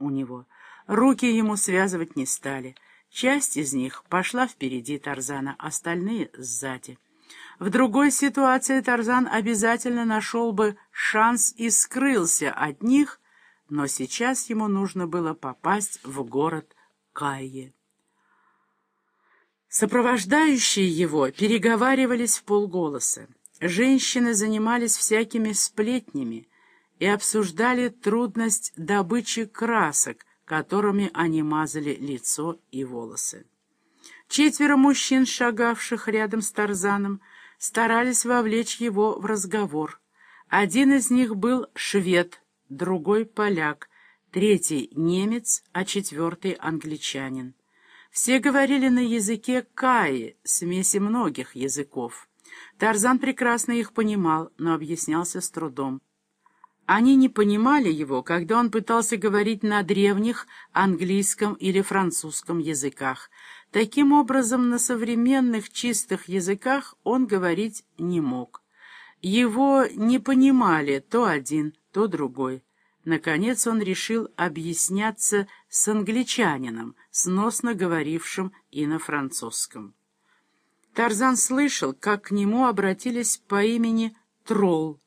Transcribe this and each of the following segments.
у него. Руки ему связывать не стали. Часть из них пошла впереди Тарзана, остальные — сзади. В другой ситуации Тарзан обязательно нашел бы шанс и скрылся от них, но сейчас ему нужно было попасть в город Кайе. Сопровождающие его переговаривались в полголоса. Женщины занимались всякими сплетнями и обсуждали трудность добычи красок, которыми они мазали лицо и волосы. Четверо мужчин, шагавших рядом с Тарзаном, старались вовлечь его в разговор. Один из них был швед, другой — поляк, третий — немец, а четвертый — англичанин. Все говорили на языке каи, смеси многих языков. Тарзан прекрасно их понимал, но объяснялся с трудом. Они не понимали его, когда он пытался говорить на древних английском или французском языках. Таким образом, на современных чистых языках он говорить не мог. Его не понимали то один, то другой. Наконец он решил объясняться с англичанином, сносно говорившим и на французском. Тарзан слышал, как к нему обратились по имени Тролл,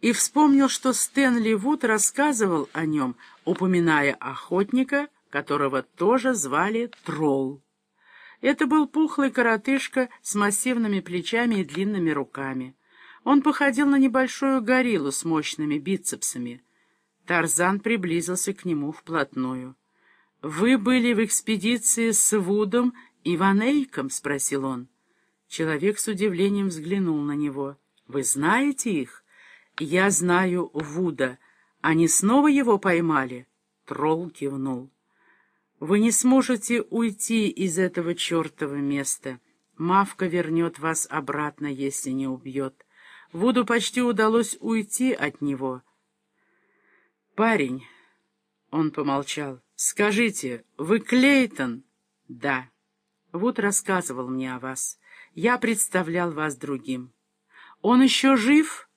и вспомнил, что Стэнли Вуд рассказывал о нем, упоминая охотника, которого тоже звали Тролл. Это был пухлый коротышка с массивными плечами и длинными руками. Он походил на небольшую гориллу с мощными бицепсами. Тарзан приблизился к нему вплотную. «Вы были в экспедиции с Вудом и Ван Эйком?» — спросил он. Человек с удивлением взглянул на него. «Вы знаете их?» «Я знаю Вуда. Они снова его поймали?» Тролл кивнул. «Вы не сможете уйти из этого чертова места. Мавка вернет вас обратно, если не убьет. Вуду почти удалось уйти от него». «Парень», — он помолчал, — «скажите, вы Клейтон?» «Да». Вуд рассказывал мне о вас. Я представлял вас другим. «Он еще жив?»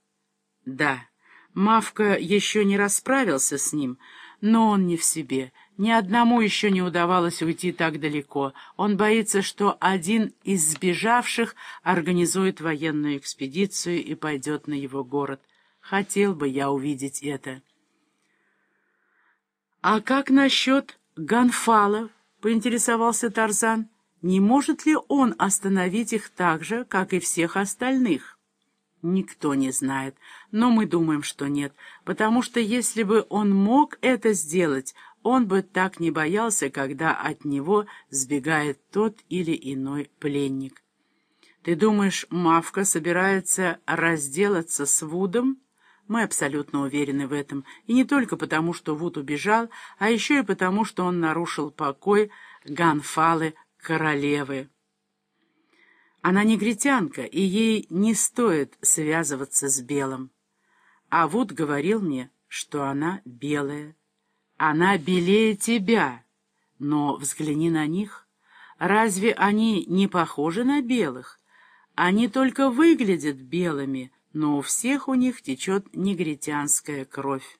Да, Мавка еще не расправился с ним, но он не в себе. Ни одному еще не удавалось уйти так далеко. Он боится, что один из сбежавших организует военную экспедицию и пойдет на его город. Хотел бы я увидеть это. «А как насчет Ганфала?» — поинтересовался Тарзан. «Не может ли он остановить их так же, как и всех остальных?» Никто не знает, но мы думаем, что нет, потому что если бы он мог это сделать, он бы так не боялся, когда от него сбегает тот или иной пленник. Ты думаешь, Мавка собирается разделаться с Вудом? Мы абсолютно уверены в этом, и не только потому, что Вуд убежал, а еще и потому, что он нарушил покой Ганфалы королевы. Она негритянка, и ей не стоит связываться с белым. А Вуд говорил мне, что она белая. Она белее тебя. Но взгляни на них. Разве они не похожи на белых? Они только выглядят белыми, но у всех у них течет негритянская кровь.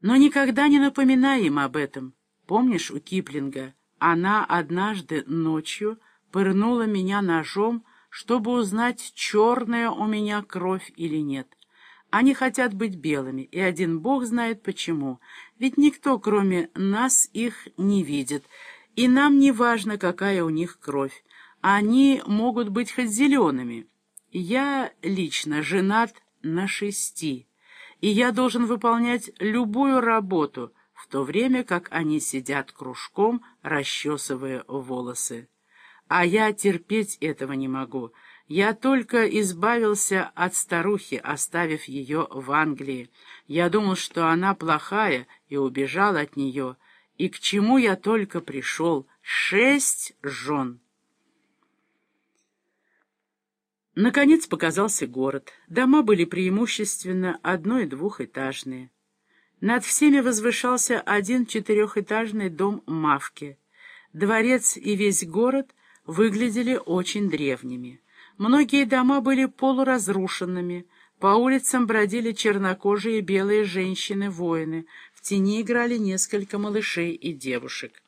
Но никогда не напоминай им об этом. Помнишь у Киплинга? Она однажды ночью пырнула меня ножом, чтобы узнать, черная у меня кровь или нет. Они хотят быть белыми, и один бог знает почему. Ведь никто, кроме нас, их не видит, и нам не важно, какая у них кровь. Они могут быть хоть зелеными. Я лично женат на шести, и я должен выполнять любую работу, в то время как они сидят кружком, расчесывая волосы. А я терпеть этого не могу. Я только избавился от старухи, оставив ее в Англии. Я думал, что она плохая, и убежал от нее. И к чему я только пришел? Шесть жен. Наконец показался город. Дома были преимущественно одно- и двухэтажные. Над всеми возвышался один четырехэтажный дом Мавки. Дворец и весь город — выглядели очень древними. Многие дома были полуразрушенными, по улицам бродили чернокожие белые женщины-воины, в тени играли несколько малышей и девушек.